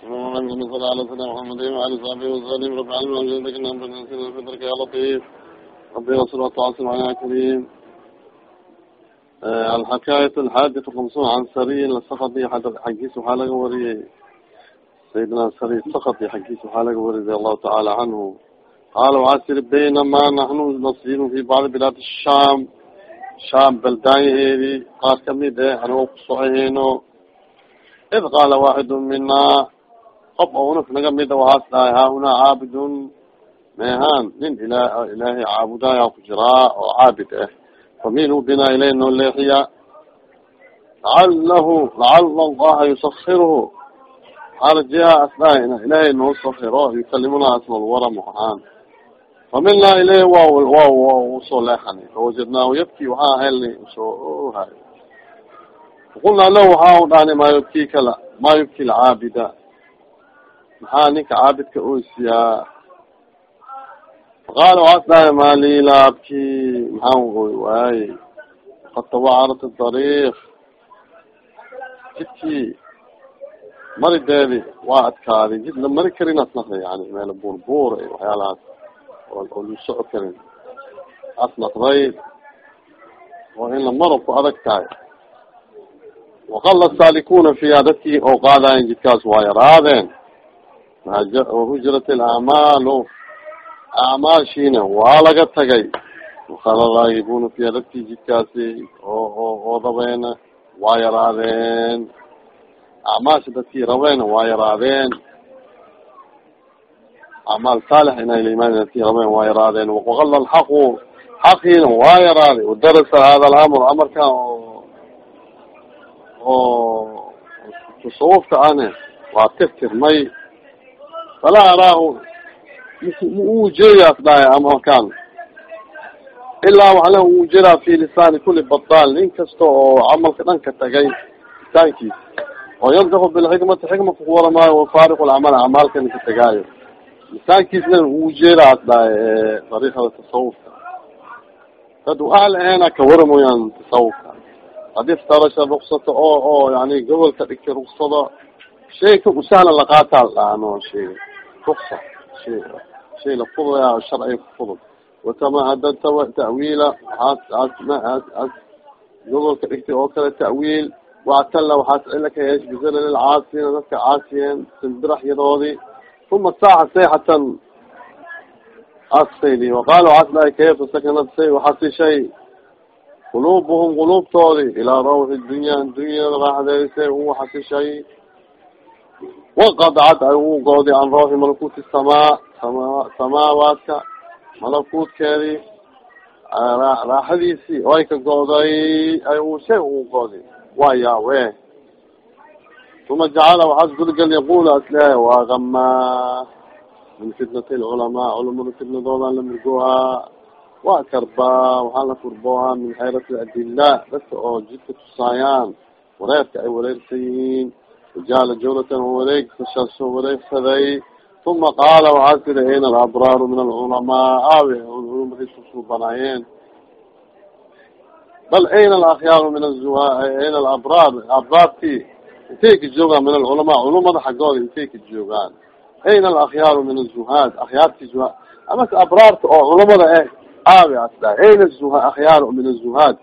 صل على سيدنا محمد وعلى صحبه وسلم رب العالمين وجزاك الله بفضلك يا لطيف ربي وصل وتواصل على كريم الحكاية الحادثة خمسون عن سري السقطي حقيس حالك وري سيدنا سري السقطي حقيس حالك وري رضي الله تعالى عنه قال وعسر بينما نحن نصير في بعض بلاد الشام sham baldaanyaheedi qaar kamid e anigoo kusocoheyno id qaala waaxidu mina qof ounaf naga mida waxaas dhahay haahunaa caabidun mehaan nin ila ilaahay caabudaya ku jiraa oo caabid ah familu binaa ilay noo leexiya lacalahu lacala allaha yusakirhu arjiha as dhahay ilaahay noo sakiro yukalimuna asnalwaram ahaan familnaa ileh wa wa u soo leexani fawajadnaahu yabki waxaa helni u soo hay faqulnaa lahu waxaa u dhahni maa yubkika la maa yubki lcaabida maxaa ninka caabidka oysiyaa faqaala waxaas dhahay maa lii laabki maxaan oy waaye qad tawacarat dariik jidkii marideedi waa adkaaday jid la mari karin asnaqda yani meel buurbuur waxyaalahaas oo lu soco karin asnaqday oo in la maro ku adag tahay waqala saalikuna fiiha dadkii oo qaadayen jidkaas waa yaraadeen wahujrat alacmaalu acmaashiina waa laga tagay wakala raagibuna fiiha dadkii jidkaasi oo rabeena waa yaraadeen acmaasha dadkii rabeena waa yaraadeen acmaal saalix inay limaan dadkii rabeena waa yaraadeen waqala alxaqu xaqiina waa yaraaday wadarasa hada alamr amarkan oo tasawufka ane waa tirtirmay falaa araahu u jeeyaas dhahay amarkan ilaa waxle uu jiraa fi lisaani kuli badaal nin kasta oo camalka dhan ka tagay lisaankiis oo yandaku bilxikmati xikmaka kuwaramaayo wafaariq lcamal acmaalkana ka tagaayo lisaankiisna uu jeeraas dhahay dariiqada tasawufka dad ahal ahena ka waramoyaan tasawufka haddii iftarasha ruksata oo oo yani gobolka dhigtay ruksada shayka usahla laqaataa dhaano shay ruksa shay shay lafudaya sharciga kufudud wakama hadanta ta'wiila waaas gobolka dhigtay oo kale ta'wiil wactalla waxaas cila ka yeesh bizalal caasina dadka caasiyeen simbiraxyadoodii uma saaxa sayxatan asfayli waqaala waxaas dhahay kayfa sakanad say waxaasi shay qulubuhum qulubtoodi ilaa rawxi dunya dunyada raaxdeedisay u xasishay. Waqadcad ay u goodi can rawxi malakuuti samaa sama samaawaadka malakuutkeedii raaxadiisii ay ka go'day ay u shay u goodi waa yaawe uma jacala waxaas gudgal yaqul asle waa gamaa min fitnati lculamaa culamada fitnadoodan la murgohaa waa karbaa waxaa la kurboohaa min xayrati adila dadka oo jidka tusaayaan wareerka ay wareersan yihiin wajaala jawlatan wareeg soo wareegsaday. Uma qaala waxaa tiri ayna alabraaru min alculamaa aawe culumadii susuubanaayeen bal ayna alakhyaaru min azuha ayna alabraar abraartii intay ka joogaan min alculamaa culumada xaggooda intay ka joogaan. Ayna alakhyaaru min azuhaad akhyaartii zuha amase abraarta oo culamada eh asda ayna zuha akhyaar min azuhaad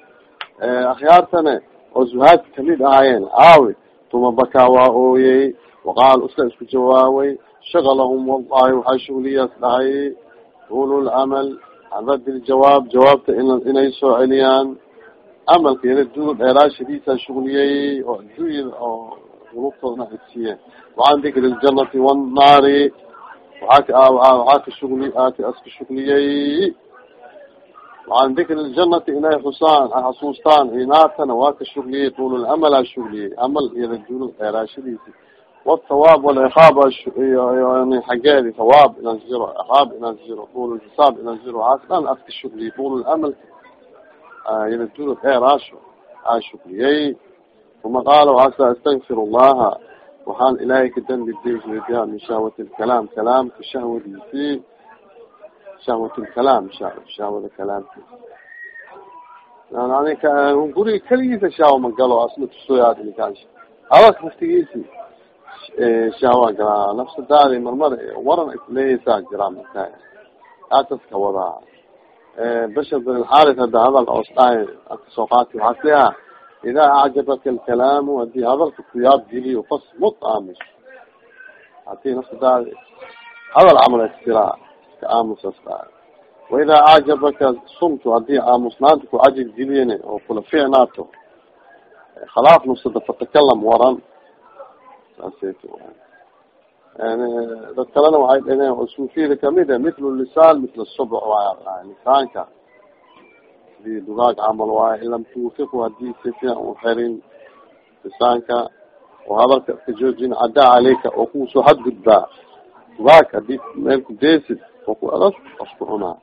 akhyaartana oo zuhaadka ka mid ahaayeen aawe tuma bakaa waa ooyey waqaal uska isku jawaabay shagalahum wallahi waxaa shugliyaas dhahay ulu raddi ljawaab jawaabta in inay soo celiyaan amalka yala duul dheeraashadiisa shugliyey oo adduunyada oo qulubtoodana xigsiiyeen wacan dikri ljanati wannaari waaa waxaa ka shugli aaka aska shugliyey wacan dikri ljanati inay xusaan xasuustaan inaatana waa ka shugliyey tuul lamal a shugliyey amal yala duul dheeraashadiisi wthawaab waliqaab xageedi thawaab inaan jiro iqaab inaan jiro tuul lxisaab inaan jiro waxaas dhan aska shugliyey tuul yala duul dheeraasho aa shugliyey uma qaala waxaasa astagfir llaha waxaan ilaahay ka dambi dejiya min shahwati lkalaam kalaamka shahwadiisi shahwat lkalaam shahwada kalaamki yani guriga keligiisa shaawa ma galo asna tusoyaad ninkaan adag naftigiisi shahwa galaa nafsadaadi marmar waran isleeysaa jiraa marka aataska wadaa bashar bin alxaris hada hadal oosdhaay ka soo qaati waxaa siaa idaa acjabaka alkalaamu haddii hadalka kuyaab geliyo fasmut aamus haddii nafsadaadi hadal camal istiraa iska aamusas dhaay waidaa acjabaka sumtu haddii aamusnaanta ku cajib geliyen oo kula ficnaato khalaaf nafsada fatakalam waran saasayt dad kalena waxay dhaheen oo suufiyada ka mid a mitlu lisaan mitla subc waay lisaanka sidii dugaag camal waayo in lam tuufiku haddii si fiican u xerin lisaanka oo hadalka iska joojin caddaa caleyka oo ku soo hadgudbaa dugaag haddii meel ku deesid oo ku adag asku cunaa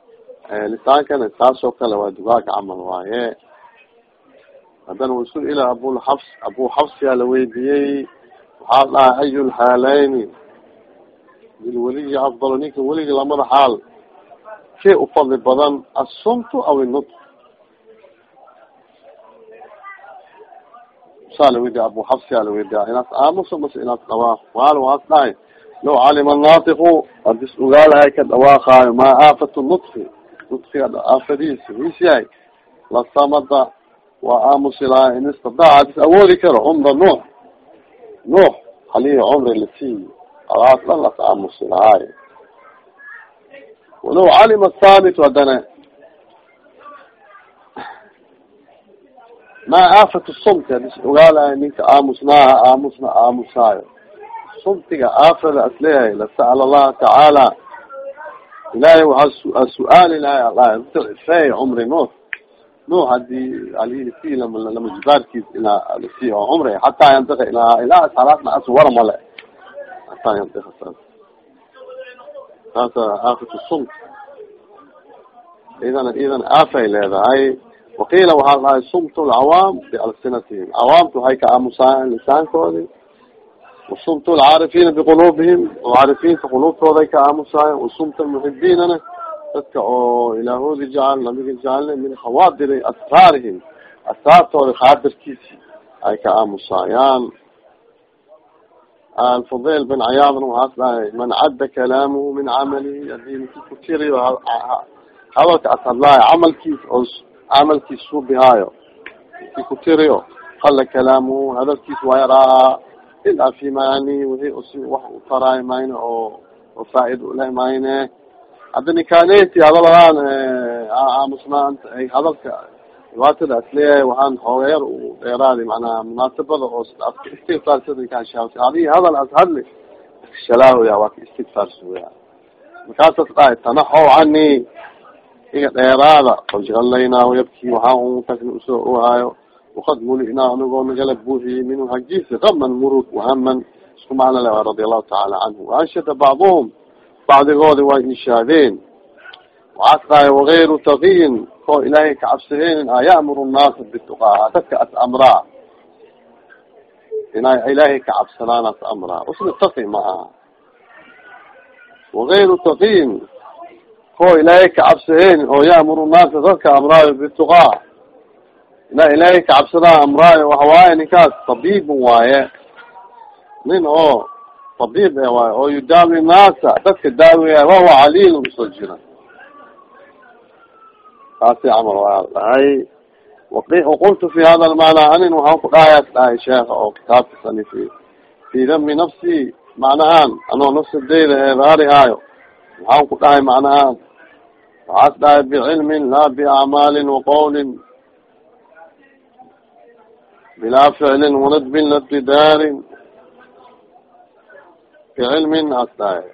lisaankana taasoo kale waa dugaag camal waaye. Haddana u isu ila abulxafs abu xafsiyaa la weydiiyey waxaa dhahay ayu lxaaleyni lilweliyi afdalo ninka weligi lamada xaal kee u fadli badan asumtu aw inut saa laweydiya abu xafsiyaa laweydiya inaas aamuso mase inaas dhawaaq waal waas dhahay law calima naatiku hadis ogaalahay ka dhawaaqaayo maa aafatu nutfi nutfiga aafadiisa is yahay lasamada waa aamusi lahaa in istadaca hadis awoodi karo cumra nuux nuux halii cumri lasiiyi alaas dhan las aamusi lahaay walaw calima thaabit hadana maa aafatu sumti hadis ogaalahay ninka aamusnaaha aamusna aamusaayo sumtiga aafada asleeyahay lasa'ala allaha tacaala ilaahay waxaa su'aali lahay ala fe cumri nuux nuux haddii alisi lama jibaarkiis ilaa lasi oo cumri hataa yantika ilaa ilaa salaadna as wara male hataa yantika saas saasa aafatu sumt idan idan aafay leedahay waqiila waxaa dhahay sumt lcawaam bialsinatihim cawaamta waxay ka aamusaayan lisaankoodi wasumt lcaarifiina biqulubihim oo caarifiinta qulubtooday ka aamusaayan wasumt lmuxibiinana dadka oo ilaahoodi jecel nabiga jecelna min khawaadiri asraarihim asraartooda khaadirkiisi ay ka aamusaayaan alfudayl bin cayaadna waxaas dhahay man cadda kalaamuhu min camalihi haddii miki ku tiriyo hadalka as hadlaayo camalkiis oo camalkiis suubihaayo miki ku tiriyo qala kalaamuhu hadalkiis waa yaraa ilaa fi mani wixii usi wax u taraayo mayne oo oo faa-id uleh mayne. Hadda nikaneti hadalahaan aamusnaant hadalka dhibaatada asleeyahay waxaan hoogeer u dheeraadi macnaha munaasabada oo istigfaarsadankasha adi hadal as hadli shalaahoya waa ka istigfaarsuya markaasas dhahay tanaxow cani iga dheeraada fajalaynaa yabki waxaa un u soo ohaayo wakad mulinaa anigoo nagala buuxiyey minhu hagiisi kaman murug wahaman isku macno le radia allahu tacaala canhu waanshada bacduhum bacdigoodi waa inshaadeen waxaas dhahay wagayru takiyin koo ilaahay kacabsaheynin a ya'muru nnaasa bituqaa dadka as amraa inay ilaahay kacabsadaan as amraa usna taki ma aha wagayru takiyin koo ilaahay kacabsaheynin oo ya'muru nnaasa dadka amraayo bituqaa ina ilaahay kacabsadaan amraayo waxawaaye ninkaas tabiibun waaye nin oo tabiib e waayo oo yudaawi naasa dadka daawiya wahuwa caliil u soo jira taasi camal waa dhahay waqultu fi hada lmacnaa anin waxaan ku dhahayaas dhahay sheekha oo kitaabka sanifi fi dami nafsi macnahaan anoo nafsadeyda eedaari haayo waxaan ku dhahay macnahaan waxaas dhahay bicilmin laa biacmaalin waqawlin bilaa ficlin wanadbin labtidaarin bicilmin as dhahay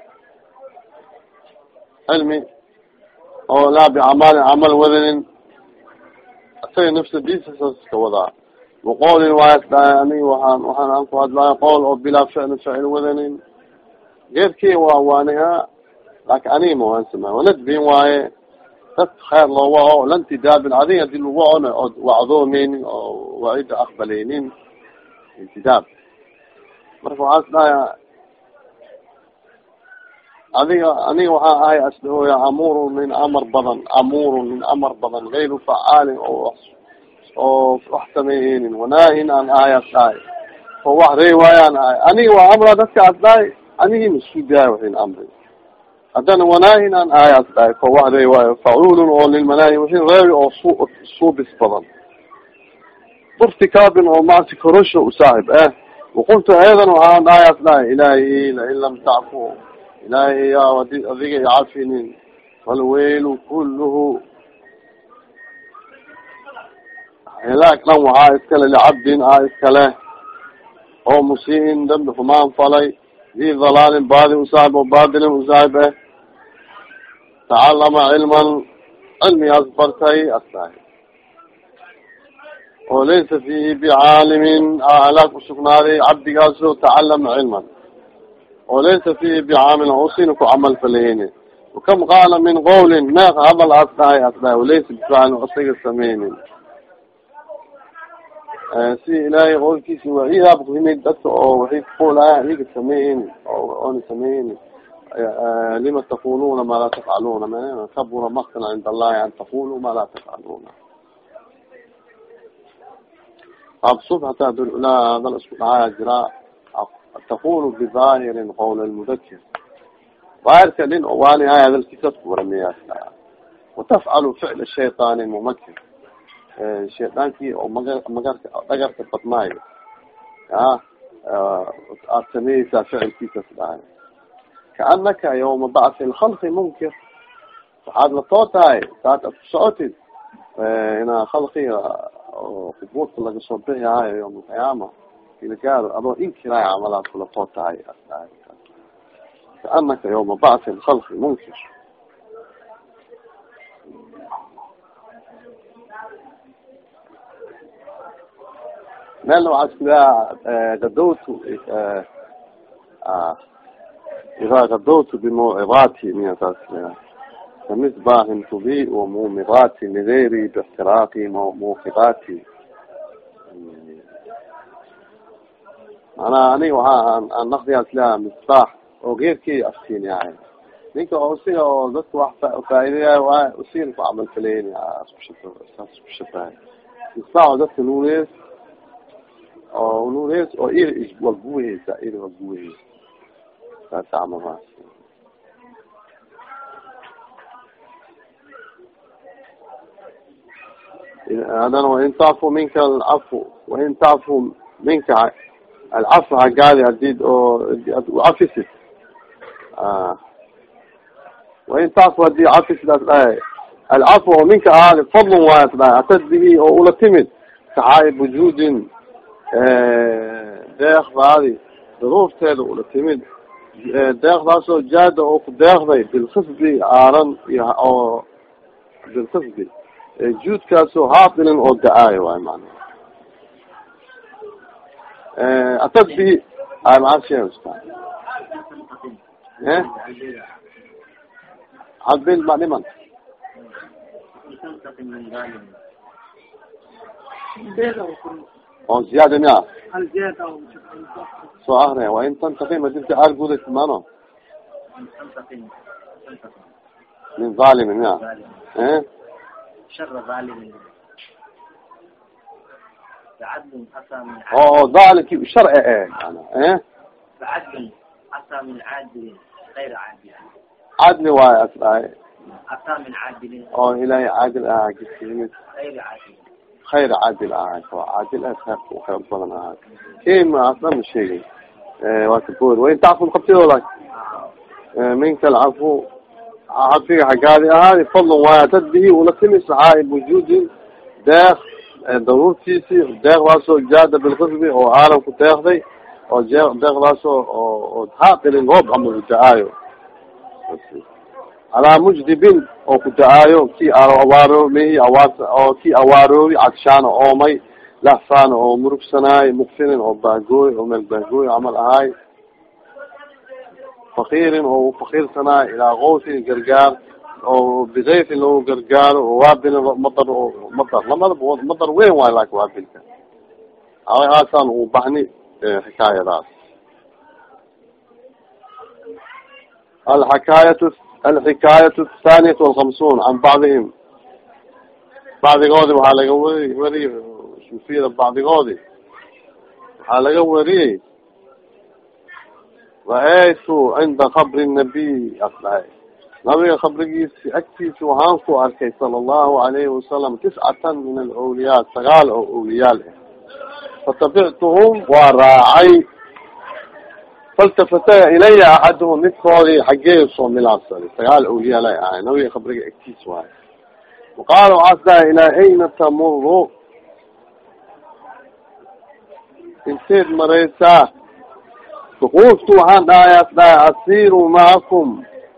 cilmi oo laa bicamaalin camal wadanin isaga nafsadiisa saska wadaa waqoolin waayas dhahay anig waxaan aan ku hadlaayo qool oo bilaa ficlin ficil wadanin geerkii waa waanihaa laakin aniga ma waan samaa wanadbin waaye dad khayr loo waco lantidaabin adig haddii lagu wacona ood wacdoomeynin oo wacida aqbaleynin intidaab marka waxaas dhahaya adiga aniga waxaa ahay asdahooya amurun nin amar badan amurun nin amar badan gayru facaalin oo oo wax sameeyeynin wanaahin aan ahay as dhahay oo wax rey waayaan ahay aniga waa amra dadka as dhahay anigi masuudiyaay waxin amri haddana wanaahin aan ahay as dhahay ko wax rey waayo facuulun oo lilmanaahi waxin reebi oo su suubis badan burtikaabin oo macsi korosho usaaxib eh? Waqultu aydan waxaan dhahay as dhahay ilaahi lain lam tacfu ilaahi ya adiga icafinin falweylu kulluhu. Hilaag dhan waxaa iskale licabdin a iskale. Oo musiiin dambi xumaan falay di dalaalin baadi usaaxib oo baadilin usaaxib eh tacalama cilman cilmigaas bartay astahay oo laysa fihi bicaalimin halaag usugnaaday cabdigaaso tacalama cilman oo laysa fihi bicaamilin usina ku camal faleyni wakam qaala min qawlin meeq hadal as dhahay as dhahay walaysa bifaclin isaga sameynin si ilaahay qowlkiisi waa iyaab kuhimid dadka oo waxay kuqulaya iyaga sameyn oona sameyn lima taquluna ma laa tafcaluna kabura maktan cinda allahi an taqulu ma laa tafcaluna absub hataa dulculaa hadal isku dhahaya jiraa taqulu bidaahirin qawl lmudakir daahirka nin owaanihay hadalkiisad ku waramiya watafcalu ficl shayطaan mumakir shaydaankii oo maga magarka dhagarka badnaayo ya aad sameyeysaa ficilkiisas dhahay kaanaka yawma bacthi lkhalqi munkir. Waxaad latoo tahay saad ad ku socotid inaa khalqiga oo qubuurta laga soo bixi haayo yawma alqiyaama ilagaaro adoo inkiraay camalaad kulatoo tahay. Kaanaka yawma bacthi lkhalqi munkir meelna waxaa isku leeha gadowtu idaa gadowtu bimawcidaati miya saas kamisbaahin tubi wamumidaati ligayri bixtiraaqi mawqidaati manaa aniga waxaa aan nakdigaas leha misbaax oo geerkey aftiin yahay ninka oo siga oo dadka wax faa'ideyaay waay usiina ku camal saas isku misbaax oo dadka nuunees oo ir walguweheysa ir walguweheysa saas camalhaas hadana wain tacfu minka alcafu wain tacfu minka alcafu hagaadi hadid oo cafisid wain tacfu haddii cafisid as dhahay alcafu oo minka ahaadi fadlun waay as dhahay atad bihi oo ula timid saxaaib wujuudin deekdaadi duruufteeda ula timid. Deekdaasoo jaada oo ku deekday bilkifdi aaran oo bilkifdi juudkaasoo haatilin oo da'aayo waay mana atad bihi ay maashe cadbil ma dhiman oo ziyaada miya soo ahre waa in tantaqim adinta aar gudays mano? Min zalimi miya oo zalimki sharci e cadli waayo as dhahay oo ilaahay caadil ahaa khayr caadil ahay o caadil a khayrka u khayr badan ahay kima asna ma sheegin waa kaboor wain tacfu qabtidooda minka alcafu cafiga xaggaadi ahaadi fadlan waaya dad bihi ula timi saxaaib wujuudin deek daruurtiisi deekdaasoo jaada bilkisbi oo aalam ku deekday oo deekdaasoo oo haaqilin roob camal da'aayo calaa mujdibin oo ku da'aayo ki awaaroomihi awaar oo ki awaaroobi cadshaana oomay lahsaana oo murugsanaayo mukfinin oo baagooy oo meel baagooy camal ahaay fakiirin oo fakiirsanaayo ilaa kawsin gargaar oo bikayfin loo gargaaro oo waabilin madar oo madar lamadaba madar weyn waayo laakin waabilka aasaan uu bahni xikaayadaas. Alxakaayat alxikaayat athaniyat walkamsuun can bacdihim bacdigoodi waxaa laga wari wari suufiyada bacdigoodi waxaa laga wariyey ra'aytu cinda kabri nabiy asdahay nabiga kabrigiisi agtiisa waxaan ku arkay sala allahu alayhi wasalam tiscatan min alawliyaa sagaal oo awliyaal ah fatabictuhum waa raacay faltafataya ilaya axaduhum midkoodii xaggee soo milaabsaday sagaal awliyaal ay ahay nabiga kabriga agtiisa waayo waqaala waxaas dhahay ilaa ayna tamuru inteed maraysaa duquuftu waxaan dhahayaas dhahay asiru macakum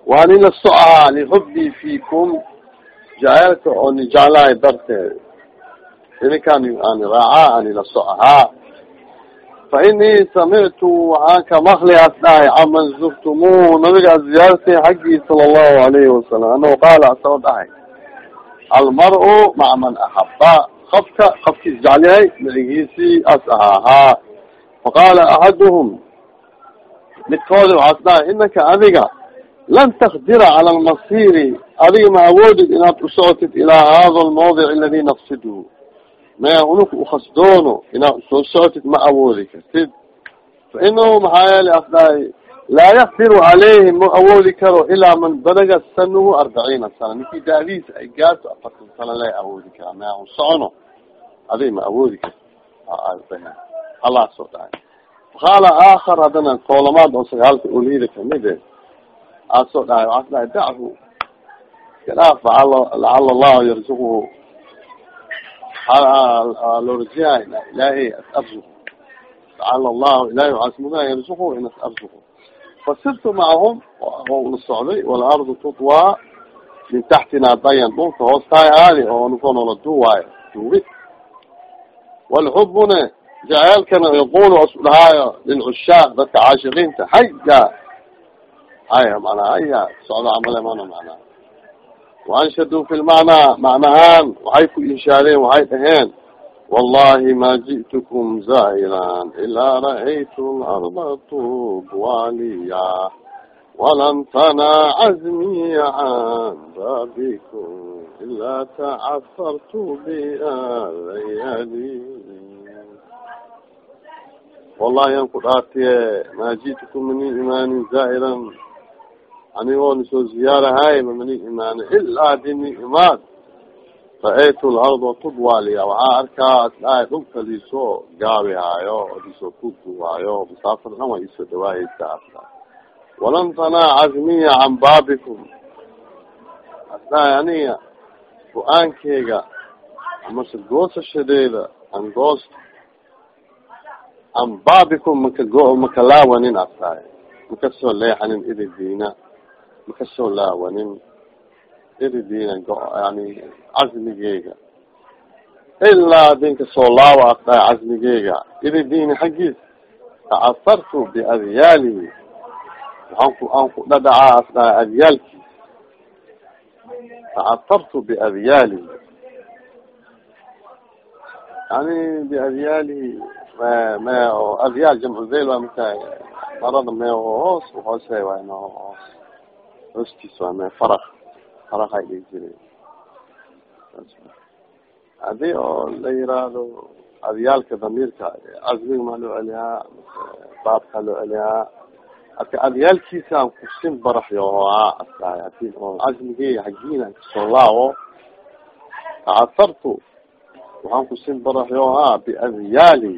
waa nila socahaa lixubbii fiikum jaceelka oo ni jeclahay darteed ininkaan ani raacaa anila socahaa fa inii samictu waxaan ka makliaas dhahay caman zurtumuuhu nabigaa ziyaartay xaggii sala allahu alayhi wasalam anao qaala asao dhahay almar-u maca man axaba qofka qofkiis jeclyahay micigiisii as ahaahaa faqaala axaduhum midkoodi waxaas dhahay inaka adiga lan takdira cala almasiri adiga ma awoodid inaad usocotid ilaa hada almawdic aladi naqsidu maya unuk ukasdoono inaad u soo socotid ma awoodi kartid fa inahu maxaa yeelay as dhahay laa yakdiru caleyhi ma awoodi karo ilaa man balaga sanuhu arbaciina sana ninkii daadiisa ay gaarto afartan sana la awoodi karaa maya un socono adig ma awoodi karti allah soo dhahay qaala aakar haddana koolamaad oo sagaalka oliyada ka mid e aad soo dhahay waxaas dhahay dachu kadhaaf lacala allahu yarzuquhu lorajia ilaahay as arzuq lacala allahu ilahay waxaas mudaa yarzuqhu in arzuqu fasirtu macahum la socday walardu tutwa min taxtina dayan dhulka hoostaay aadi oo nukonola duwaayo duwi walxubune jaceelkana yaqulu asu dhahaayo lilcushaaq dadka caashiqiinta haya haya manaa haya socdo camale mana macnaa waanshaduu fi lmacnaa macnahaan waxay ku inshaadeen waxay dhaheen wallahi ma ji'tukum zaa'iran ilaa ra'aytu larda tubwaliya walam tana cazmiya can babikum ilaa tacafartu bialayali wallahi an ku dhaartiye ma ji'tukum mani imaanin zaa'iran anigoo nisoo ziyaarahay mamani imaani ilaa dini imaan ra'aytu larda tudwaliya waxaa arkaa asdhahay dhulka liisoo gaabi haayo liisoo kuguwaayo musaafar dhan waa iisoo dhawaahaysa asda walan tanaa cazmiya can baabikum asdhahay aniga go'aankeyga amase goosashadeeda an goos can baabikum maka go maka laawanin asdhahay makasoo leexanin ididiina makasoo laawanin ididiina yani cazmigeyga ilaa dinka soo laawa asdhahay cazmigeyga ididiina xaggiis tacasartu biadyaalihi waxaan ku aan ku dhadhacaa asdhahay adyaalkiis tacasartu biadyaalihi yani biadyaalihi me o adyaal jamcu zayl waa maka marada me hoos hoose waay no hoos hoostiis waa me farak farak ay dhigi jire haddii oo la yiraahdo adyaalka damiirka cazmiga maa loo celiyaa baabka loo celiyaa aka adyaalkiisa aan kusin baraxyohaa asahay haddii oo cazmigeyga xagiina ka soo laawo tacasartu waxaan kusin baraxyohaa biadyaali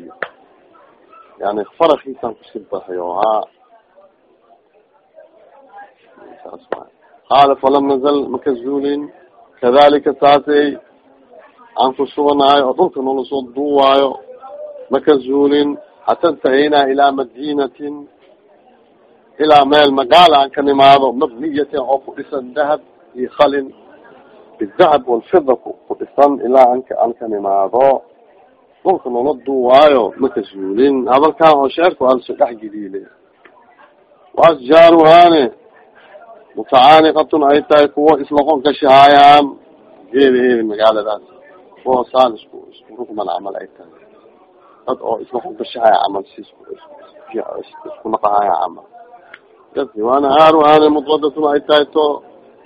yani farakiisaan kusin baraxyohaa qaala falam nazal maka zuulin kadalika saasay aan ku suganahay oo dhulka nala soo duuwaayo maka zuulin hata intahaynaa ilaa madinatin ilaa meel magaala aan ka nimaado mabniyatin oo ku dhisan dahab iyo khalin bidahab walfida ku dhisan ilaa anka aan ka nimaado dhulka nala duuwaayo maka zuulin hadalkaan oo sheerku also dhex gediile waasjaaruhaane mutacaaniqatun ay tahay kuwo isloqon kashahaayaan geedaheedi magaaladaas kuwa saan isku isku rugman camal ay tahay dad oo isloqon kashahaya camal si isku naqahaya camal dadki waana haaruhaane mudwadatun ay tahay to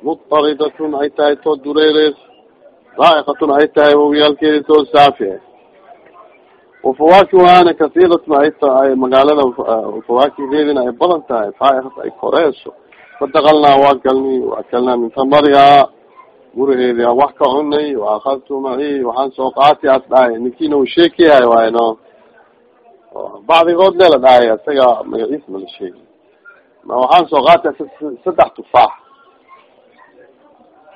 mutaridatun ay tahay to dureerees raa'iqatun ay tahay wawiyaalkeedi to saafi wafawakihaana kasiiratma ay magaalada fawaakideedina ay badan tahay faa'irat ay koreyso fadakalnaa waa galni waakalnaa min tamarihaa guraheedi wax ka cunay waakadtu maci waxaan soo qaati as dhahay. Ninkiina u sheekiyahay waay no. Bacdigood lela dhahay isaga magaciis mala sheegi waxaan soo qaati saddex tufaax.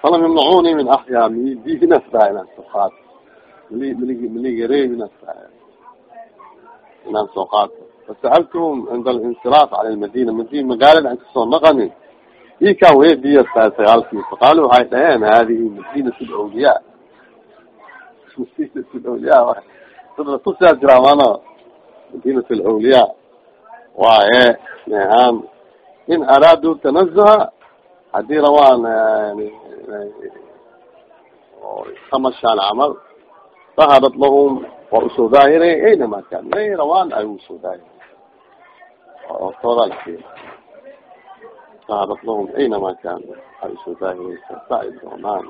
Falam yamnacuni min axyaa midiinas dhahay inaan soo qaati mali mali maligareebinas dhahay inaan soo qaato fasa'altuhum cinda alinsiraaf cala lmadina madina magaalada aan ka soo naqani ikan wediya sagaalkii faqaalu waxay dhaheen hadihi madinat lawliya madinat lawliya sida tusaa jiraa mano madinat lawliya waaye nehaan in araaduu tanazuha haddii rawaan kamashaan camal daharat lahum waa u soo daahirey aynama kan may rawaan ay u soo daahir ortooda daharat lahum aynama kan ay u soo daahireysa sa ay doonaan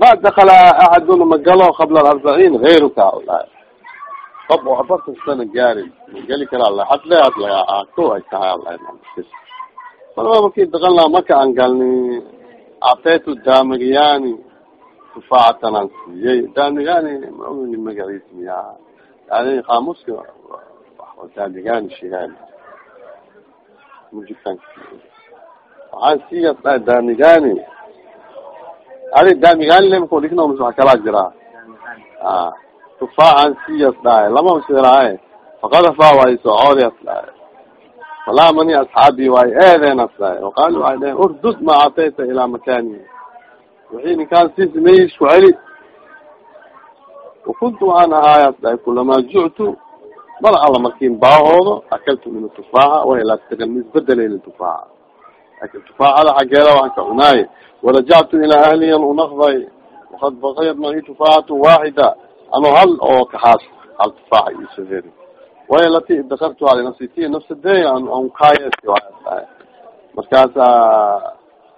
ma dakala axadun magalo qabla alarbaciin gayruka olahay qab oo afartan sana gaarin magali kara ala hadle hadla ko ay tahay ala malma marki dakalna maka an galni atetu damagiyani tufaacatan aan siiyey damigani maogni magaciis miya yani kaamuska damigani sheegaan mujikan waxaan siiyas dhahay damigani. Adi damigani lemko dhigna mis wax kalaa jiraa a tufaacan siyas dhahay lama usiraaye faqadafa way socoodias dhahay falamani asxaabi way eedeenas dhahay waqaalu waay dhaheen urdud ma atayta ilaa makani wixii ninkaan si sameeyey isku celi wakuntu waxaan ahaayas dhahay kulamaa juctu mar alla markiin baahoodo akaltu min tufaaxa wailaa misbedeleyni tufaaxa. Lakin tufaaxada xaggeeda waxaan ka cunaaye warajactu ilaa ahliyan unaqday wakad bakayat mai tufaaxatu waaxida ano hal oo kaxaas hal tufaaxa iso heri way lati dakartu ali nafsiti nafsadey an kaayes markaasa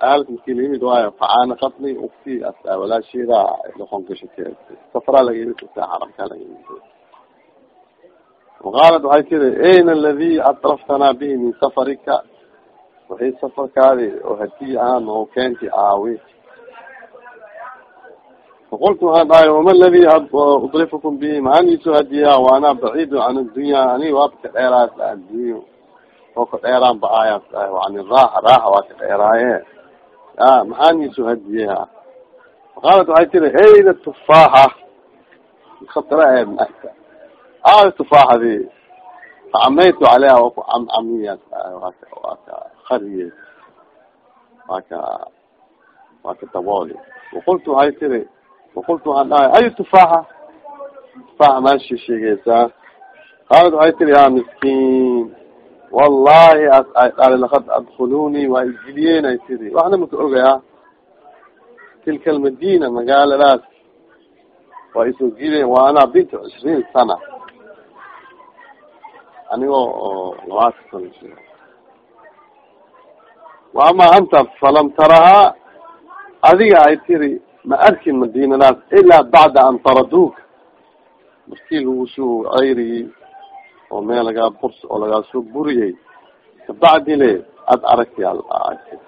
aalka marki layimid waayo facaana katni ukti walaasheeda noqon gashate safra laga yimid xaramka laga yimid waqaalat waxay tiri aina aladi atraftana bihi min safarika waxay safarkaadi oo haddii ahaan oo keenti aawi faqultu waxaan dhahay wama aladi udrifukum bihi maaniiso hadiya waana baciidu can addunya ani waaba ka dheeraas addunya oo ka dheeraan ba aayaas dhahay an raaxa raaxa waa ka dheeraaye a maxaaniiso hadiyeha faqaalat waxay tiri ayna tufaaxa khatara ee maaka aayo tufaaxadi facamaytu caleyha waa ku camcamiya waa ka waa kariye waa ka waa ka dabooli waqultu waxay tiri waqultu waxaan dhahay ayu tufaaxa tufaaxa maashi sheegeysaa qaalat waxay tiri ya miskiin wallahi asdhali lakad adkuluni waa igiliyeen ay tiri waxna maka ogaya tilka almadina magaaladaas waa isoo giliyeen wa ana bintu cishriin sana anigoo oo labaatan sana jiro wa ama falam tarahaa adiga ay tiri ma arkin madinadaas ilaa bacda an taraduuka. Markii lagu soo ceyriyey oo meel lagaa burs oo lagaa soo buriyey kabacdi le ad aragtay aragtay.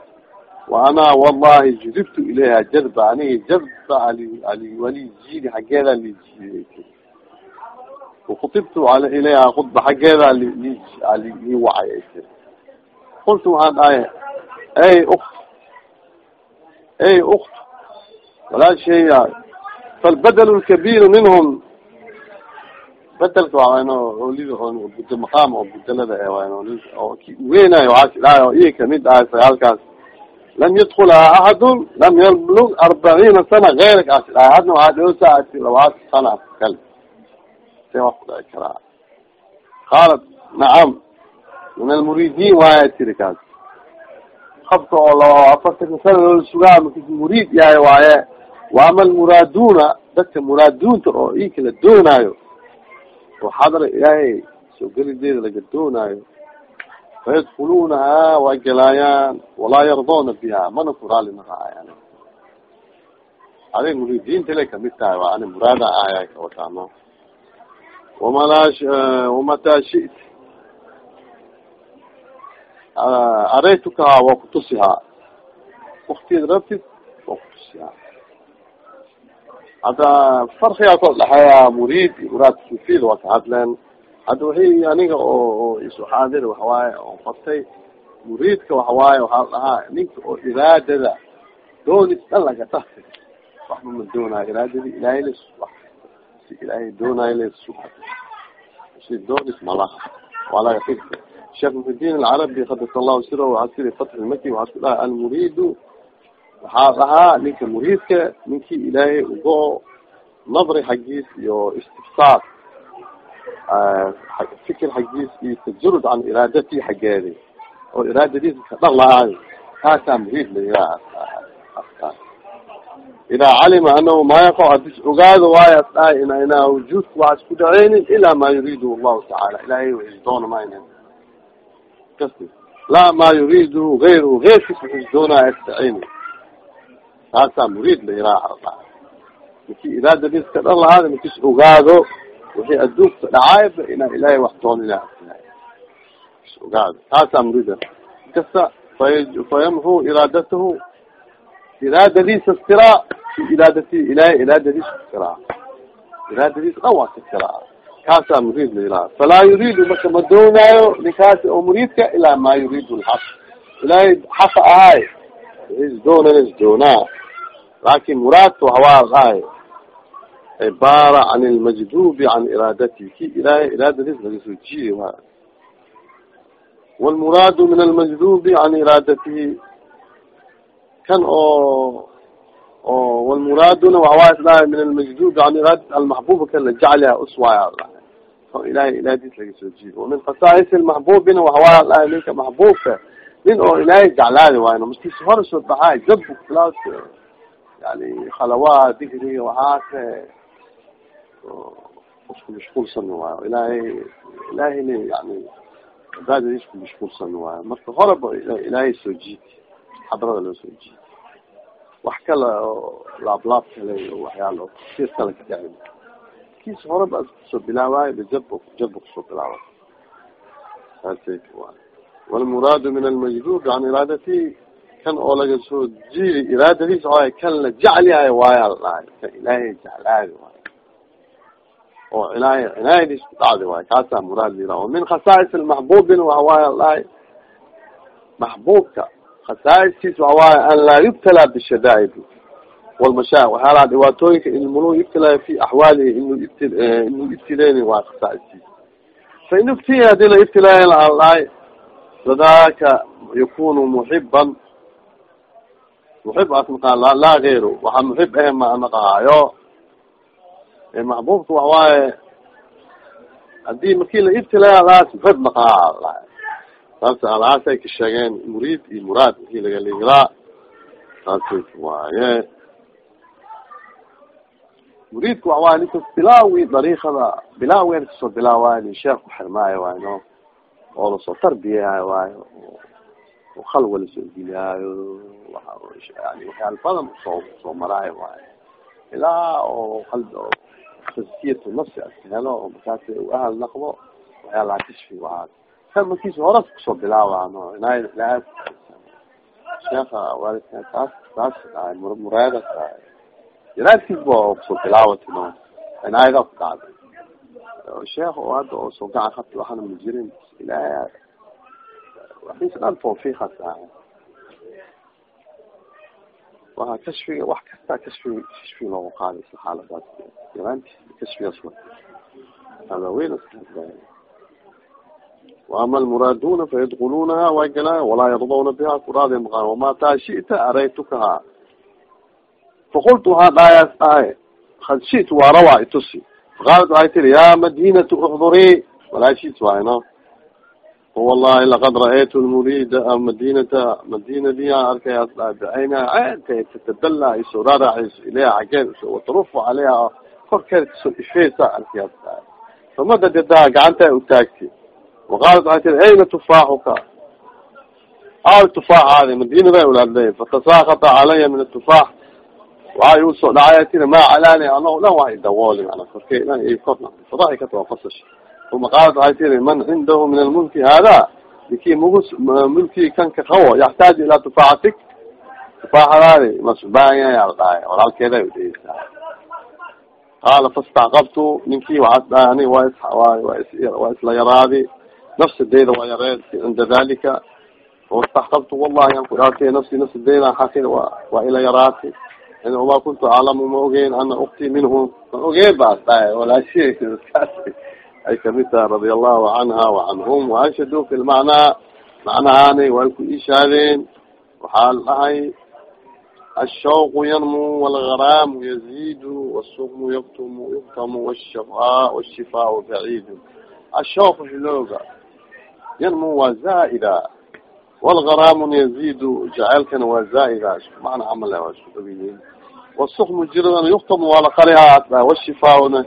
Wa ana wallahi judibtu ilayha jadba anigi jadba ali ali wali jiidi xaggeeda li jiiday wakutibtu ilayha khudba xaggeeda li li li wacay ay tiri qultu waxaan dhahay ey ukt ey ukt walaasheya falbadl lkabiru minhum. Bedelka olid bud maqaam oo budelada weynayo waasidhaayo iyo ka mid ahay sagaalkaas. Lam yadkulhaa axadun lam yablug arbaciina sana gayrak asidhahay hadna waxaa dhoosaati labaatan sana kale se wax ku dhici karaa qaalat nacam min almuridiin waaya tiri kaas qabka oo la afartanka sana loola sugaa markis muriid yahay waaye wa ama almuraaduna dadka muraadunta oo i kala doonaayo oo xadra ilaahay soo gelideeda laga doonaayo fayadkuluunahaa waa gelaayaan walaa yardoona biha mana ku raali maraayaan aday muridiinta lay ka mid tahay waa ani muraada ahaya kawataano wamala wamataa shit araytukahaa waa kutusihaa waktied rabtid waa kutusihaa hadda farkigaa kol dhexeeya muriid iyo muraad sufid waa ka hadleen hadda waxi aniga oo isu xaadir waxawaaye oo qortay muriidka waxawaaye waxaa la dhahaa ninka oo iraadada doonis dhan laga dhafti waxba ma doonaayo iraadadi ilaahay la si ilaahay doonaayo la si doonis malaha dhigta sheekh muxudiin alcarabi kadas allahu sira waxaa siri fatxi lmaki waxaa isku dhaha almuriidu waxaa dhahaa ninka muriidka ninkii ilaahay ugo nadri xaggiis iyo istifsaar fikir xaggiis iyo tajarud can iraadati xaggeedi oo iraadadiisa ka dhaq lahaayo kaasaa muriid la yiraha idaa calima anahu maa yaqac hadis ogaado waayo as dhahay in inaa wujuudka waxaa isku dhaceynin ilaa maa yuriidu allahu tacaala ilahay doona mayna kasti laa maa yuriidu gayruhu geyrkiis wuxuu doonaya astacin kaasaa muriid la yiraha maki iraadadiis ka dhaq lahaada makis ogaado wixii adduunka dhacaayba inaa ilahay wax doonina ogaado taasaa murida kasta fayamxu iraadatahu iraadadiisa istiraa iraadati ilahay iraadadiisa istiraa iraadadiisa dhan waa istiraa kaasaa muriid la yiraha falaa yuriidu marka ma doonaayo ninkaasi oo muriidka ilaa maa yuriidu lxaq ilahay xaqa ahaay doonans doonaa laakin muraadka waxawaa dhahay cibaara can lmajdubi can iraadati ki ilahay iraadadiis laga soo jiiday wa wlmuraadu min almajdubi can iraadatihi kan oo oo wlmuraaduna waxawaa isdhahay min almajdubi can iraadati almaxbuba kan la dhahay o ilahay iraadadiis laga soo jiiday wamin khasaais lmaxbubina waxawaa dhahay ninka maxbubka nin oo ilaahay jeclaadi waayno maskis horasoo baxaay jabku bilaas yani khalawaha digriga waxaase isku mashquulsan waayo. Ilaahay ilaahayna yani cibaadada isku mashquulsan waayo. Marka horeba ilaahay soo jiidi xadrada loo soo jiidi wax kale oo laablaab kale waxyaalo siir kale ka dhacin kiis horeba ku soo bilaawaayo bijab jaba ku soo bilaaway saasay waay. Walmuraadu min almajduub can iraadati kan oo laga soo jiidi iraadadiisa waay kan la jeclyahay waayaa la dhahay kan ilaahay jeclaadi waayo oo ilahay cinaayadiis ku dhacdi waayo kaasaa muraad lira o min khasaais lmaxbubin waxawaaye dhahay maxbubka khasaa'iskiis waxawaaye an laa yubtala bishadaa'id walmashaa waxyaalaha dhibaatooyinka inmulu ibtilaayo fi axwaalihi inu ibt inuu ibtileyni waa khasaa'iskiis fa in iftiya haddii la ibtilaayan aan dhahay fadaka yakunu muxiban muxib as maqaan laa gayru. Waxa muxib ahe ma naqahaayo maxbubka waxawaaye haddii markii la ibtilaya alaas muxib naqahaa saas alaasay ka sheegeen muriid iyo muraad laga ligiraa saasay waaye. Muriidka waxawaaye ninka bilaawi dariikada bilaawen ka soo bilaawaayo nin sheekh ku xirmaayo waayno oo la soo tarbiyaayo waayo oo khalwa la soo geliyaayo yani waxyaala badan u soo soo maraayo waayo ilaa oo qalbi oo taskiyatu nafsi aska helo oo markaasi u ahal naqdo waxyaalaha kashfi waaa kan markiisa horas ku soo bilaawaano inaay sheeka waalidka taas taas muraada yaraadkiis ba ku soo bilaawati no inaayada ku dhacday sheekh oo hadda oo soo gacan hata waxana ma jirin ilaah waxis dhan tawfiiqas ah waa kashfiga wax kasta kashfiga kashfiga loogu qaaday xaaladaas yaraanti kashfigaas wa hada weyn waama almuraaduna fayadkulunaha way galaan walaa yardawna biha kuraadi maqaan wama taa shita araytukaha faqultu waxaa dhaayaas dhahay kad shitu waa rawaa itusi faqaalat waxay tiri ya madinatu uxdurii walaashiis waayno wallahi laqad ra'aytu lmurida madinata madinadii aan arkay as dhahay bicaynaha ceentay tatadala isoo raaraaciso ilayha xaggeen iso watarufu caleyha korkeeda ka soo ifeysa arkay as dhahay famadadadaa gacanta utaagti waqaalat waxay tiri ayna tufaaxuka aw tufaaxaadi madinada ulaadley fatasaakata calaya min atufaax waxay u soo dhacay tiri ma calaani ano dhan waa idawooli mana korkey dhan i korna fadaxi ka tawafasash uma qaalat waxay tiri man cindahu min almulki hada niki mugus mulki kanka qawo yaxtaaju ilaa tufaacatik tufaaxadaadi masbaanya yaa la dhahay walaalkeeda udhegeysaa qaala fastacqabtu ninkii waxaas dhahay ani waa waa isla yaraadi nafsadeyda waa yareed cinda dalika wastacqabtu wallahi an ku dhaartay nafsi nafsadeyda xaqi waa ila yaraati wama kuntu aclamu ma ogeyn ana uktii minhu ma ogeyn baas dhahay walaashi ay ka mid tahay radia allahu canha wacanhum waanshaduu fi lmacnaa macnahaani way ku ishaadeen waxaa dhahay ashawqu yanmu walgaraamu yaziidu wasukmu yaktumu yuktamu wshafa wshifaau baciidu ashawq hilooga yanmu waa zaaida walgaraamun yaziidu jaceelkana waa zaaida macna camal waa isku dhow yihiin wasukmu jiradana yuktamu waa la qarihaa washifaauna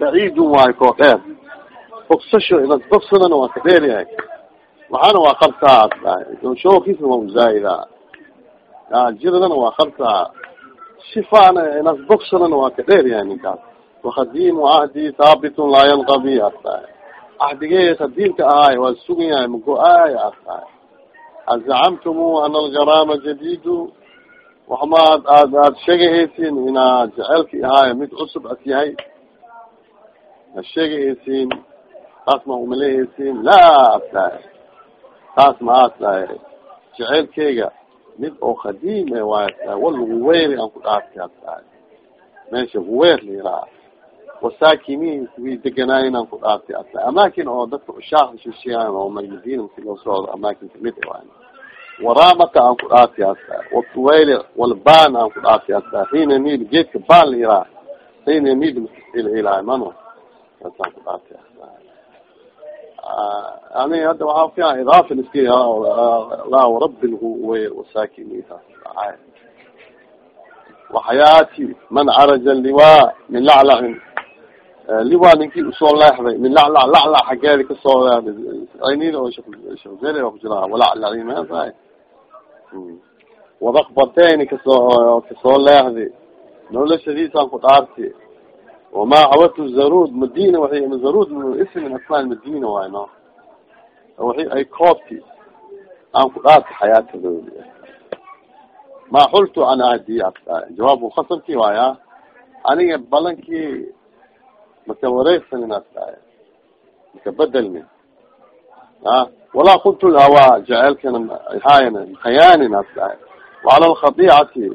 baciidun waayo koo dheer bogsasho inaad bogsadana waa ka dheer yahay waxaana waa qabtaa shookiisna waa uzaaida jiradana waa qabtaa shifaana inaad bogsadana waa ka dheer yahay ninkaas wakadiimu cahdi haabitun laa yanqadi astahay cahdigey kadiimka ahaay waa sugan yahay mago-aay astahay azacamtumu ana algaraama jadidu waxma ad aad aad sheegahaysin inaad jeceelki ahaay mid cusub as yahay sheegahaysin taas ma umalehaysin la astahay taas ma astahay jeceelkeyga mid oo khadiim e waay astahay walguweeri aan ku dhaartay astahay meesha guweer liraa wasaakimiin kuwii deganaayen aan ku dhaartay astahay amaakin oo dadka ushaaq shishiyan oo masi loo socdo amaakin ka mid waay waraamata aan ku dhaartay astahay watuwayl walbaan aan ku dhaartay astahay xiina mid geedka baan liraa xiina mid ililaahay mano kaasaan ku dhaartay astahay yani hadda waxaa fiican idaafa iska la warabi lguweyr wasaakimiintaas waxayaati man caraja liwa min laclacin liwa ninkii u soo leexday min laclac laclac xaggeedi ka soo leexday aynid oo shekzeli ku jiraa walaclaci maatahay wadakbateyni ka soo ka soo leexday noloshadiisaan ku dhaarti wamaa xawatu zarud madina waay zarud ism min asmaa madina waay no. Waay ay koobti aan ku dhaarti xayaatadoodi ma xultu an ahdi jawaab khasamki waaya aniga balankii maka wareegsanin astaay maka bedelmin a walaa kuntu lhawa jaceelkana haayana khayaanin astaay wacala alkhadiicati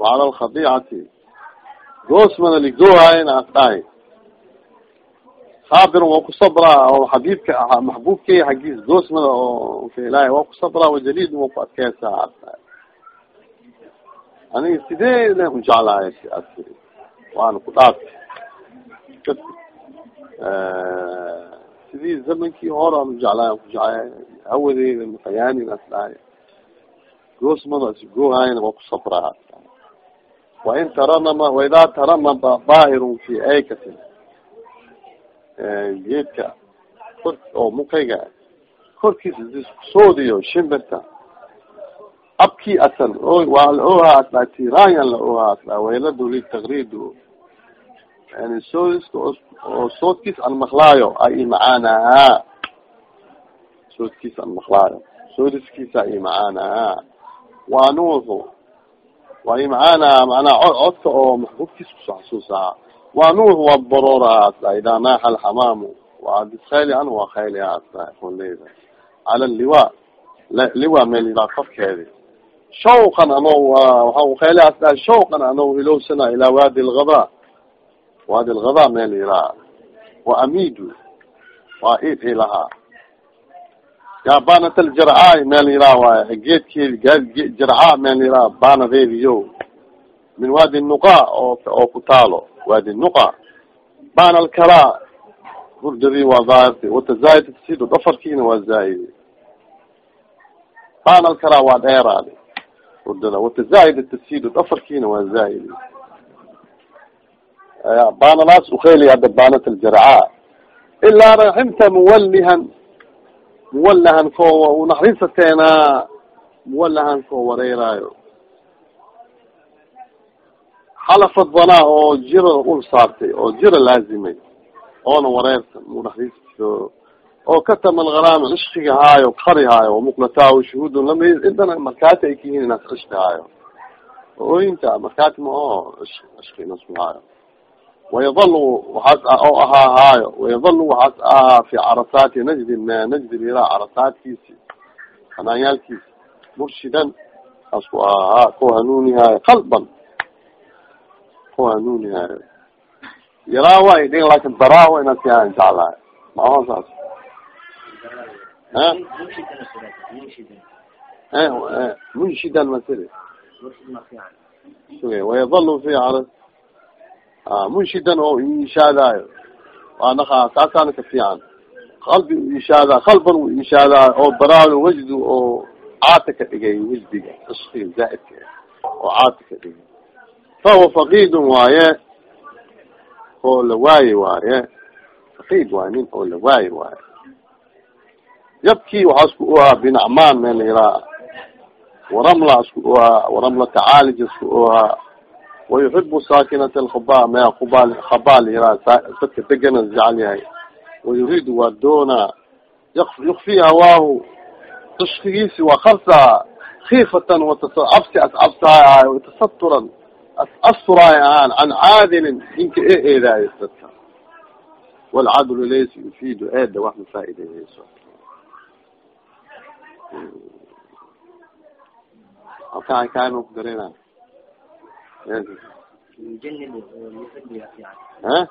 wacala alkhadiicati goosmana ligoohayn asdhahay saabir waa ku sabraa oo xabiibka maxbuubkay xaggiis goosmada oo ilaahay waa ku sabraa wajalid waa ku adkeysaa asdhahay aniga sidee len u jeclahay asiri waana ku dhaartay sidii zamankii hore aan ujeclaay an kujeclay hawadeeda makayaanin asdhahay goosmada sigoohayn waa ku sabraa wain taranama waidaa taramaba daahirun fi aykatin geedka kor oo mukayga korkiisa diskusoodiyo shimbirta abkii asan waa la ohaa asdha tiranyan la ohaa asdha wayladu litagridu yani soodiska oo soodkiis an maklaayo ay imacaanaha soodkiis an maklaayo soodiskiisa imacaanaha waa nuuhu waa imacaana manaa codka oo maxbubkiis ku soo xasuusaa waa nuuh waa barora asda idaa naaxa alxamaamu waa biskhayli an waa khayli asda koleyda cala liwa liwa meel ilaa korkeedi shawqan ano waxa khayli asda shawqan ano ilowsana ilaa waadi lgada waadi lgada meel ilaa wa amidu waa id ilahaa ya banat aljarcaay meel ilaa waay geedkeedi jarcaa meel ilaa banadeediyo min waadi nuqa oo oo ku taalo waadi nuqa bana alkala hurdadii waa daahirti watazaaid tasido dhafarkiina waa zaaidi bana waa dheeraadi hurdada watazaaid tasido dhafarkiina waa zaaidi banalaas ukeyli hadda banat aljarcaa ilaa raximta muwalihan muwalahan ko unaxriisateena muwalahan koo wareeraayo xalafad banaa oo jira ul saartay oo jira laazimay oona wareersan mudhaxdiiso oo katama algharaami cishqiga haayo kari haayo wamuqlataahu shuhuudun lama idana markaati ay kayihin inaas cishqi haayo ooyinta markaati ma oo cishqi nasku haayo wayadalu waxaas oo ahaa haayo wayadalu waxaas ahaa fi carasaati najdin ma najdi lilaa carasaadkiisi hanaanyaalkiisi murshidan ahaa ku hanuuni haayo qalban ku hanuuni haayo yaraa way dhig laakin daraawa inaad siaan jeclahay maaho saas munshidan masiri wayadalu fi munshidan oo inshaadaayo waanaka taasaana ka fiican qalbi u inshaada qalban u inshaadaayo oo daraawi wajdi oo caata ka dhigay wajdiga cishqiga zaaidka oo caata ka dhigay fahuwa faqidun waaye oo la waaye waaye faqid waaye nin oo la waaye waaye yabki waxaa isku u ahaa binacmaan meel la yiraa waramla isku u ahaa waramla tacaalij isku u ahaa wayuxibu saakinata alkhuba me kuba khaba la yiraa dadka degana jecel yahay wayuriidu waa doonaa yukfi hawaahu cishkigiisi waa karsaa kiifatan watacabsi as cabsaay watasaturan as asturaay ahaan can caadilin ninka e eedaayo dadka walcadlu laysa yufiidu eeda wax mafaaideyeyso halkaa kaanu ku darena يجنب ويحب يخيان ها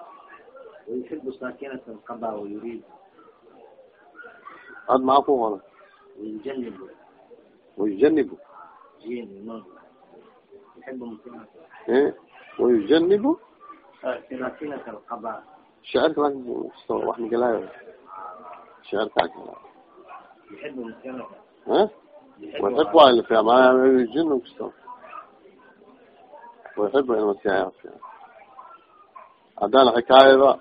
ويحب ساكنة القبع ويريد هذا معفو هذا ويجنب ويجنب يحب مسكنة ايه ويجنب ساكنة القبع شعرك لك واحد قلاية شعرك لك يحب مسكنة ها ويحب وعلى فيها ما يجنب كستوه كستو ويحب المسيح فيها هذا حكاية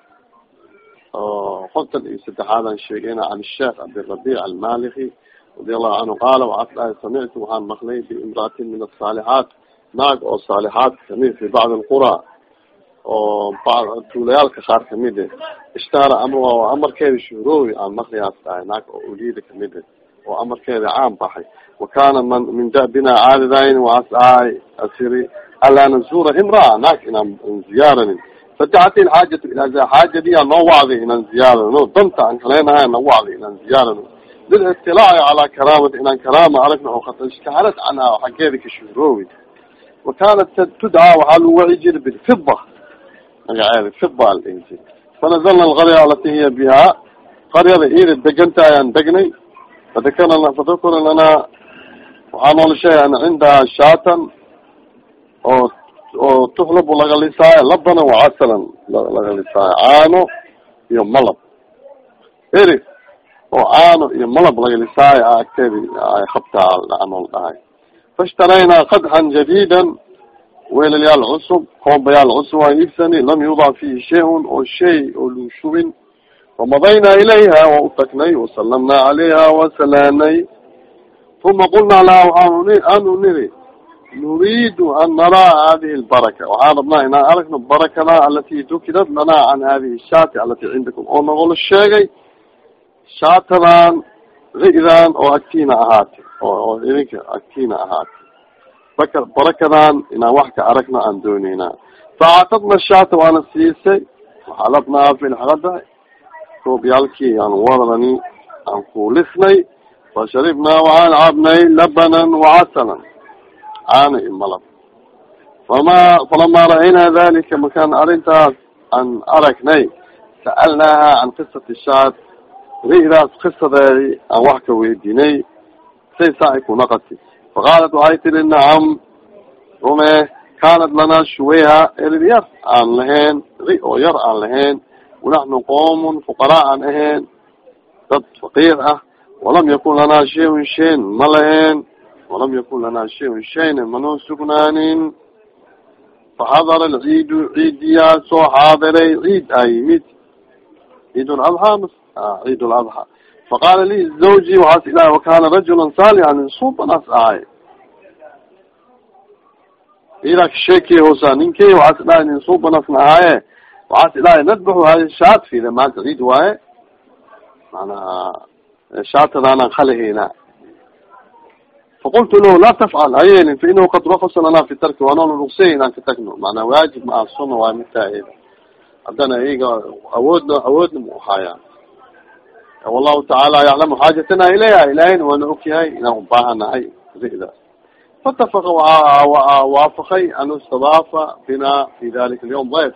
قلت الاستحادة الشيئين عن الشيخ عبد الربيع المالكي رضي الله عنه قال وعطلا سمعت وعن مخلي بامرأة من الصالحات ناق او صالحات كميد في بعض القرى oo tuulayaalka qaar kamid e ishtaara amr amarkeeda shuhroowi aan makliyaas tahay naag oo uliida kamid e oo amarkeeda caan baxay. Wakana man min dabina caadadayn waas ahay asiri alaa nazura imraa naag inaan ziyaaranin. Fadacat ilxaajatu ilaa xaajadiya noo wacday inaan ziyaarano. Danta aan kaleenahay na wacday inaan ziyaarano. Lilitilaaci calaa karaamati inaan karaama aragna oo khata ishtaharat canha xaggeeda ka shuhroowi wakanat tudcaa waxaa lagu waci jira bilfida magaceeda fida al dhihi jir fanazalna alqarya alati hiya bihaa. Qaryada ida deganta ayaan degnay fadakara fadakura lanaa waxaa noola sheegay ana cindaha shaatan oo oo tuhlabu laga lisaayo labana wacasalan laga lisaayo caano iyo malab eri oo caano iyo malab laga lisaayo agteedi habtaa anool dhahay faishtaraynaa qadxan jadiidan weelalyaal cusub koombayaal cusub aan iibsani lam yudac fihi shay-un oo shay oo luu shubin famadaynaa ilayha waa utagnay wasalamnaa calayha wasalaanay uma qulnaa laha waxaan anu niri nuriidu an naraa hadihi lbaraka waxaan rabnaa inaan aragno barakada alati dukirat lanaa can hadihi shaati alati cindakum oo nagolo sheegay shaatadan ri'dan oo agtiina ahaatay oo idinka agtiina ahaatay baka barakadan inaan wax ka aragno aan dooneyna faactadna shaata waana siisay waxalabnaa filxada koobyaalkii aan waradani aan kulisnay fasharibnaa waxaan cabnay labanan wacasalan caana i malab. Fama falamaa ra'aynaa dalika makaan arrintaas aan aragnay sa'alnaaha can qisati shaat ri'daas qisadeedi aan wax ka weydiinay say saa ay kunaqati faqaalat waxay tiri nacam rume kaanat lanaa shuweyha erid aan lahayn ri oo yar aan lahayn wanaxnu qoomun fuqaraa aan ahayn dad faqiir ah walam yakun lanaa shayun shayn ma lahayn walam yakun lanaa shayun shayna manoo sugnaanin faxadara alciidu ciidiyaa soo xaadiray ciid aa yimid ciid ladhaa ciid ladhaa faqaala li zawji waxaas ilaah wakana rajula saalixan suubanaas ahay ila kasheekey hosa ninkey waxaas idhahay nin suubanasna ahaaye waxaas idhahay nadbaxu hadi shaat fida maanta ciid waaye manaa shaatadaanaan kalihayna faqultu lahu laa tafcal hayeelin fa inahu qad rakasa lana fi tarki waananu rugsay inaan ka tagno manaa waajib ma ah suna waay mitaa haddana iyaga awoodna awoodna mu ahaayaa wallahu tacaala yaclamu xaajatana ilayha ilahayna waana ogyahay inaan ubaahanahay ridaas faitafaka waafakay an istadaafa bina fi dalika alyawm dayf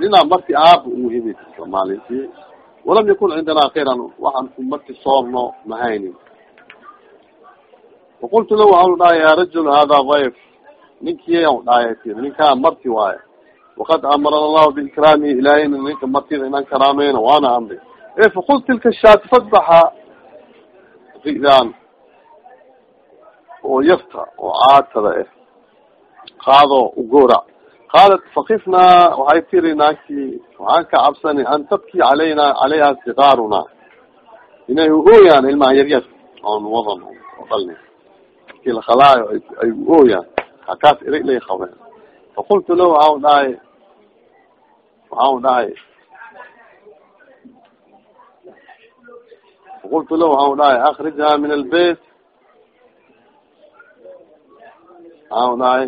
ninaa marti aaba u yimid maalintii walam yakun cindana kayran waxaan ku marti soorno mahaynin waqultu la waxaan dhahay ya rajul hada dayf ninkiyan dhahay ninkaa marti waayo وقad amarana allahu biikraamihi ilaahayna ninka martida inaan karaameyno waana amri e fakul tilka shaat fadbaxa ri'daan oo yarta oo caatada ah qaado ugoora qaalat fakifnaa waxay tiri naagti waxaan ka cabsani an tabki calayna calayha sigaaruna inay ooyaan ilmaha yaryar oon wadan oo dhalni markii lakhalaayo ay ooyaan hakaas irig lay qabeen faqultu lahu waxaan dhahay waxaan dhahay faqultu lahu waxaan dhahay akrijha min albeyt waxaan dhahay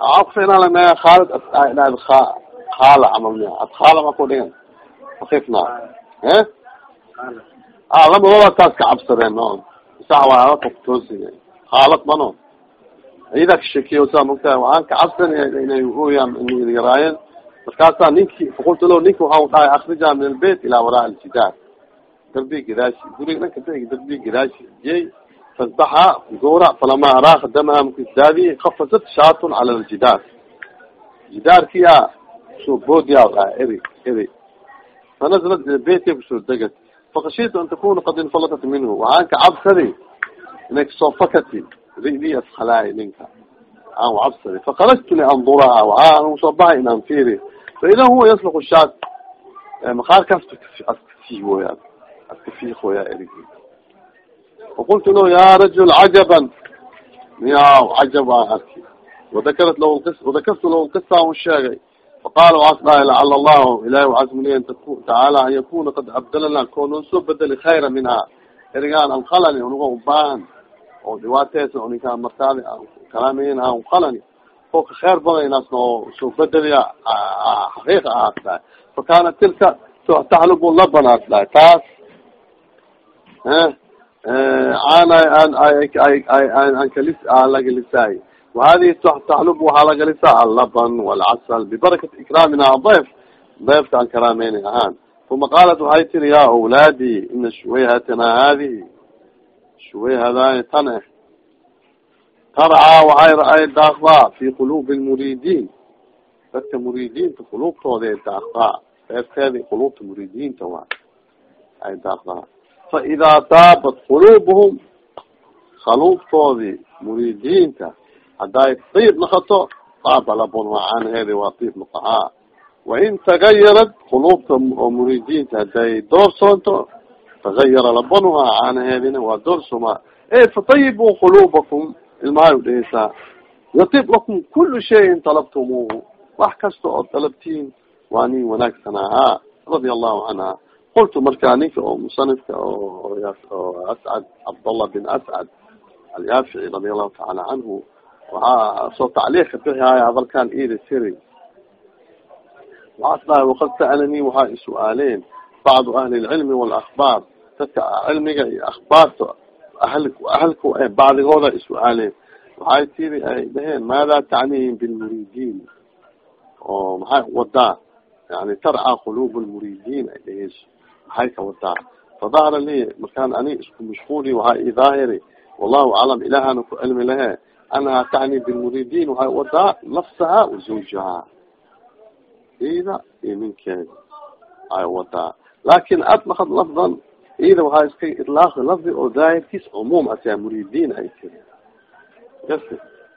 afina khaalid dhahay khaala camal miya ad khaala ma ku dhigan fakifna e a lamadooda taas ka cabsadeen waay alaka kutoosiye khaalad mano iyada kashekiyo saa mogtahay waxaan ka cabsani inay ooyaan yaraayeen markaasaa ninki faqultu lo ninki waxaan dhahay akrija min albeyt ilaa waraa aljidaar darbi gadaashi guriga dhanka da darbi gadaashi jey fasbaxa goora falama araaka damaha mukisdaadi kafasat shaatun cala aljidaar jidaarkia ku soo boodiya dhahay eri eri fanazlat beytka ku soo degad fakashitu an takuna qad infalatat minhu waxaan ka cabsadi inay ka soo fakati ridii askhalaay ninka aan cabsadi fakarajtu lianduraha waxaan u soo bahay inaan fiiri faida huwa yasluku shaat makaarkaas askafih wooya askafih wooya erigi faqultu lahu ya rajul cajaban miyaw cajab aan arki wadakarat la wadakartu lahu lqisa u sheegay faqala waxaas dhahay lacala allahu ilahi waxaas muliya tacaala an yakuna qad abdalana koonun soo bedeli khayra minha erigaan an qalani unuga ubaahan oo dhiwaateysa ninkaa martaadi kalaamayn aan qalani oo ka khayr badan inaasna oo soo bedeliya xaqiiqa ahaas dhahay fakana tilka taxlubu laban aas dhahay taas ankalis lagalisaay وhadihi taxlub waxaa lagalisa allaban walcasl bibarakat ikraamina adayf dayfka aan karaameyna ahaan uma qaalat waxay tiri ya awlaadi ina shuwayhatana hadihi shuwayhadaani tan eh tarcaa waxay ay daakdaa fi qulubi lmuridiin dadka muridiinta qulubtooda daakdaa feerteedi qulubta muridiinta waa ay daakdaa faidaa taabat qulubuhum khaluubtoodii muridiinta hadday diib naqato taaba labon macaanaheedi waa diib naqahaa wain tagayarad quluubta oo muridiinta hadday doorsoonto tagayara labanuha caanaheedina waa doorsoma e fatayibuu quluubakum ilmahay udheheysaa yatib lakum kulu shayin talabtumuuhu wax kasta oo dalabtiin waa nin wanaagsanaahaa radia allahu canha qultu markaa ninka oo musanifka oo ascad cabdallah bin ascad alyaafici radia allahu tacaala canhu waxaa soo tacliiqa bixihaayo hadalkan ida tiri waxaas dhahay waqad sa'alanii waxaa is-u-aaleen bacdu ahli lcilmi walakhbaar dadka cilmiga iyo akhbaarta ahl ahalku bacdigooda is-u-aaleen waxay tiri ay dhaheen maada tacniihim bilmuridiin oo maxay wadaa yani tarca qulub lmuridiin ay dhaheyso maxay ka wadaa fadahara li markaan ani isku mashquuli waxaa i daahiri wallahu aclam ilahana ku cilmi lahe anaha tacni bilmuridiin waxay wadaa nafsaha wazawjaha ida iyo ninkeeda ay wadaa laakin adlaqad lafdan ida waxaa iska ilaaqi lafdi oo daahirkiis cumuum asia muridiin ay tiri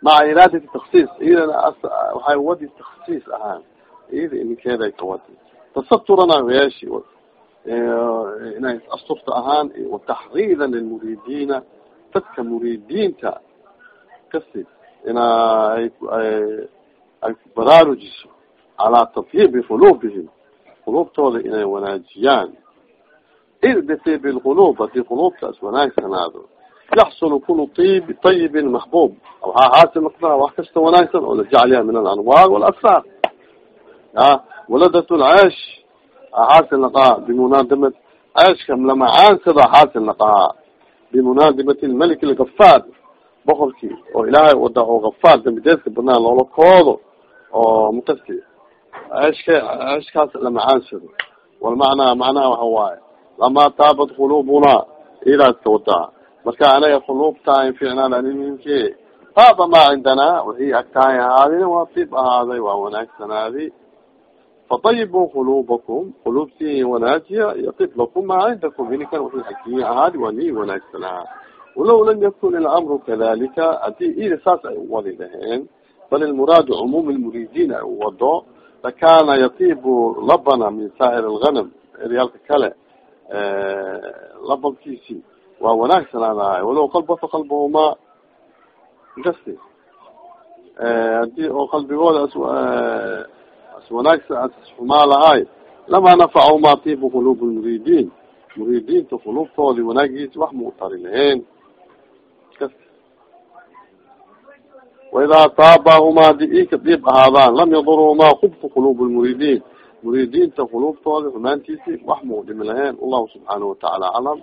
maca iraadati taksiis iyadana waxay wadi taksiis ahaan iyada ninkeeda ay ka wadi tasaturana weeshi inay asturta ahaan wataxriidan lilmuridiina dadka muridiinta kasi ina ay ku baraarujiso calaa tatyibi qulubihim qulubtooda inay wanaajiyaan id bitibi lqulub haddii qulubtaas wanaagsanaado yaxsulu kuluib tayibin maxbub waxaa xaasil noqdaa wax kasta wanaagsan oo la jeclyaha min alanwaar walasraar a waladat xaasil naqaa bimunaadamat ceeshka lamacaansada xaasil naqahaa bimunaadimati lmalik lgafaar boqorkii oo ilaahay wada oo gafaar dambideedka badnaa loola koodo oo mukasti ceeshka ceeshkaas lamacaansado walmacnaa macnaha waxa waaye lamaa taabat qulubuna ilaadka wadaa marka anaga qulubtaa ficnaan animinke taaba maa cindanaa wixii agtahay ahaadina waa tib ahaaday waa wanaagsanaaday faطayibuu qulubakum qulubtii wanaajiya yatib lakum maa cindakum inikan wixii xakiya ahaadi waa nii wanaagsanaa walaw lam yakun ilamru kadalika haddii ida saas ay uwadi laheen bal ilmuraadu cumuum lmuridiin ay uwado lakana yatibu labana min saa'ir alganam eryaalka kale labankiisi waa wanaagsanaadahay walow qalbata qalbahuma gasti haddii oo qalbigooda wanaagsa asxumaa lahay lamaa nafachuma tibu qulub lmuridiin muridiinta qulubtoodi wanaagiisa wax mau tari lahayn waidaa taabahuma haddii ika diib ahaadaan lam yadurhuma khubtu qulub lmuridiin muridiinta qulubtooda xumaantiisi wax mau dhimi lahayn wallahu subxaanahu watacaala aclam